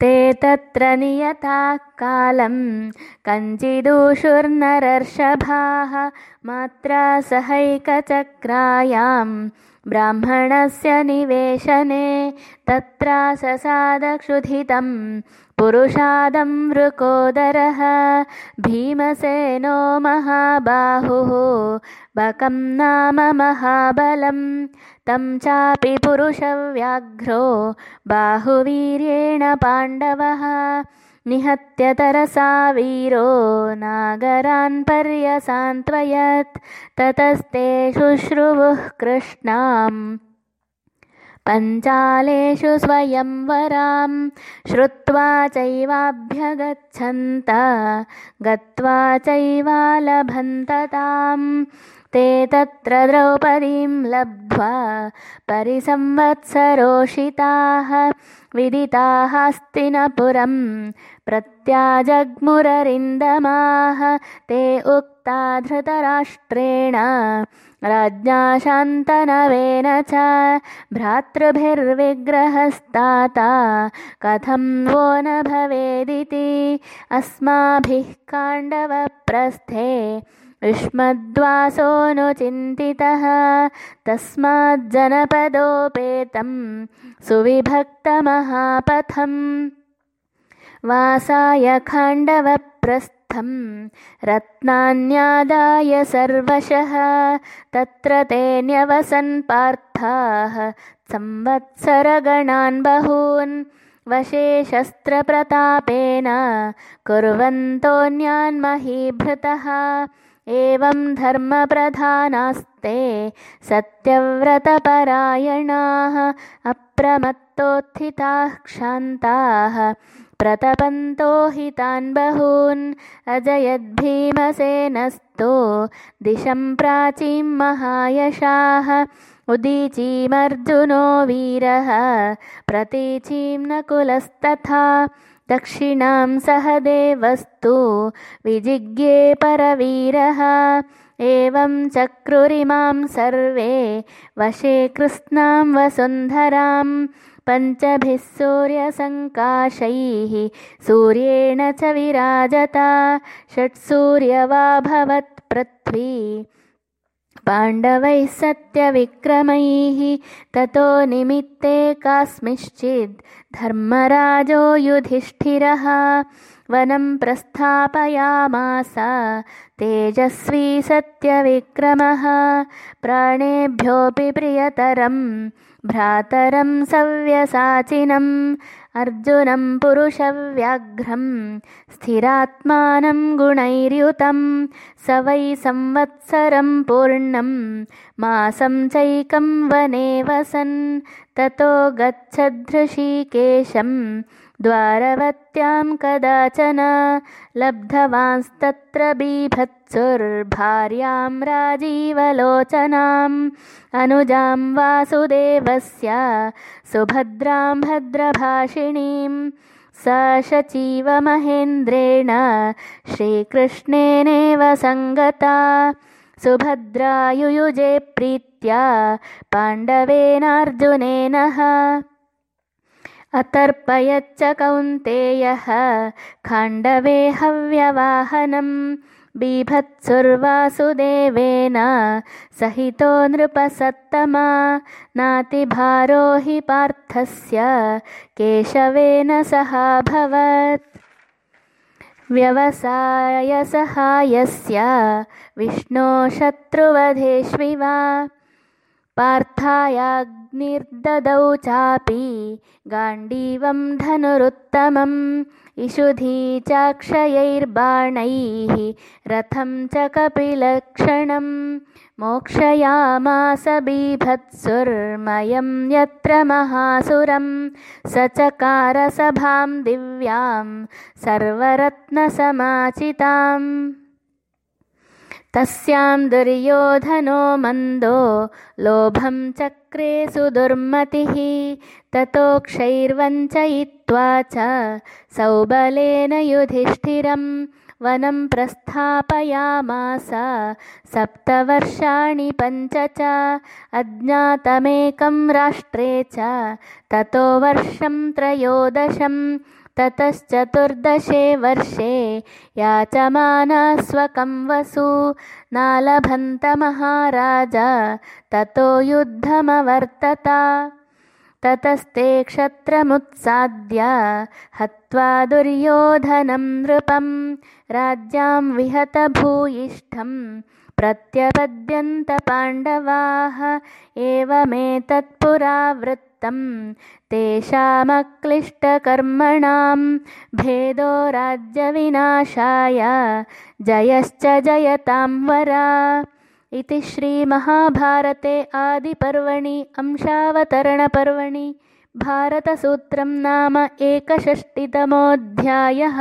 ते तत्र नियताः कालं कञ्चिदूषुर्नरर्षभाः मात्रा सहैकचक्रायां ब्राह्मणस्य निवेशने तत्रा ससादक्षुधितं पुरुषादं वृकोदरः भीमसेनो महाबाहुः बकं नाम महाबलं तं चापि पुरुषव्याघ्रो बाहुवीर्येण पाण्डवः निहत्यतरसा वीरो नागरान् पर्यसान्त्वयत् ततस्ते शुश्रुवुः कृष्णाम् पञ्चालेषु स्वयंवरां श्रुत्वा चैवाभ्यगच्छन्त गत्वा चैवालभन्तताम् ते तत्र द्रौपदीं लब्ध्वा परिसंवत्सरोषिताः विदिताः हस्तिनपुरं प्रत्याजग्मुररिन्दमाः ते उक्ता धृतराष्ट्रेण राज्ञा शान्तनवेन च भ्रातृभिर्विग्रहस्ताता कथं वो न भवेदिति अस्माभिः काण्डवप्रस्थे युष्मद्वासोऽनुचिन्तितः तस्माज्जनपदोपेतं सुविभक्तमहापथम्। वासाय खाण्डवप्रस्थं रत्नान्यादाय सर्वशः। तत्र ते न्यवसन् पार्थाः। संवत्सरगणान् बहून्। वशे शस्त्रप्रतापेन कुर्वन्तोऽन्यान् महीभृतः एवं धर्मप्रधानास्ते सत्यव्रतपरायणाः अप्रमत्तोत्थिताः क्षान्ताः प्रतपन्तो हि तान् बहून् अजयद्भीमसेनस्तो दिशं प्राचीं महायशाः उदीचीमर्जुनो वीरः प्रतीचीं नकुलस्तथा दक्षिणां सह देवस्तु विजिज्ञे परवीरः। एवं चक्रुरिमां सर्वे वशे कृत्स्नां वसुन्धरां पञ्चभिः सूर्यसङ्काशैः। सूर्येण च विराजता षट्सूर्यवाभवत् पृथ्वी पाण्डवैः सत्यविक्रमैः ततो निमित्ते कास्मिश्चिद् धर्मराजो युधिष्ठिरः वनं प्रस्थापयामास तेजस्वी सत्यविक्रमः प्राणेभ्योऽपि प्रियतरं भ्रातरं सव्यसाचिनम् अर्जुनं पुरुषव्याघ्रं स्थिरात्मानं गुणैर्युतं स वै संवत्सरं पूर्णं मासं चैकं वने वसन् ततो गच्छदृशीकेशं द्वारवत्यां कदाचन लब्धवांस्तत्र बीभत्सुर्भार्यां राजीवलोचनाम्। अनुजां वासुदेवस्य सुभद्रां भद्रभाषिणीं स शचीवमहेन्द्रेण श्रीकृष्णेनेव सङ्गता। सुभद्रायुयुजे प्रीत्या पाण्डवेनार्जुनेनः अतर्पयच्च कौन्तेयः खाण्डवे हव्यवाहनं बीभत्सुर्वासुदेवेन सहितो नृपसत्तमा नातिभारो हि पार्थस्य केशवेन सहाभवत्। व्यवसायसहायस्य विष्णोशत्रुवधेष्विवा पार्थायाग्निर्ददौ चापि गाण्डीवं धनुरुत्तमम्। इषुधी चाक्षयैर्बाणैः रथं च कपिलक्षणं मोक्षयामास बीभत्सुर्मयं यत्र महासुरं स चकारसभां दिव्यां सर्वरत्नसमाचिताम् तस्यां दुर्योधनो मन्दो लोभं चक्रे सुदुर्मतिः ततोक्षैर्वञ्चयित्वा च सौबलेन युधिष्ठिरं वनं प्रस्थापयामास। सप्तवर्षाणि पञ्च च अज्ञातमेकं राष्ट्रे च ततो वर्षं त्रयोदशं ततश्चतुर्दशे वर्षे याचमानस्वकं वसु नालभन्तमहाराज ततो युद्धमवर्तत। ततस्ते क्षत्रमुत्साद्य हत्वा दुर्योधनं नृपं राज्यां विहतभूयिष्ठं प्रत्यपद्यन्तपाण्डवाः एवमेतत्पुरावृत्तं तेषामक्लिष्टकर्मणां भेदो राज्यविनाशाय जयश्च जयतां वरा। इति श्रीमहाभारते आदिपर्वणि अंशावतरणपर्वणि भारतसूत्रं नाम एकषष्टितमोऽध्यायः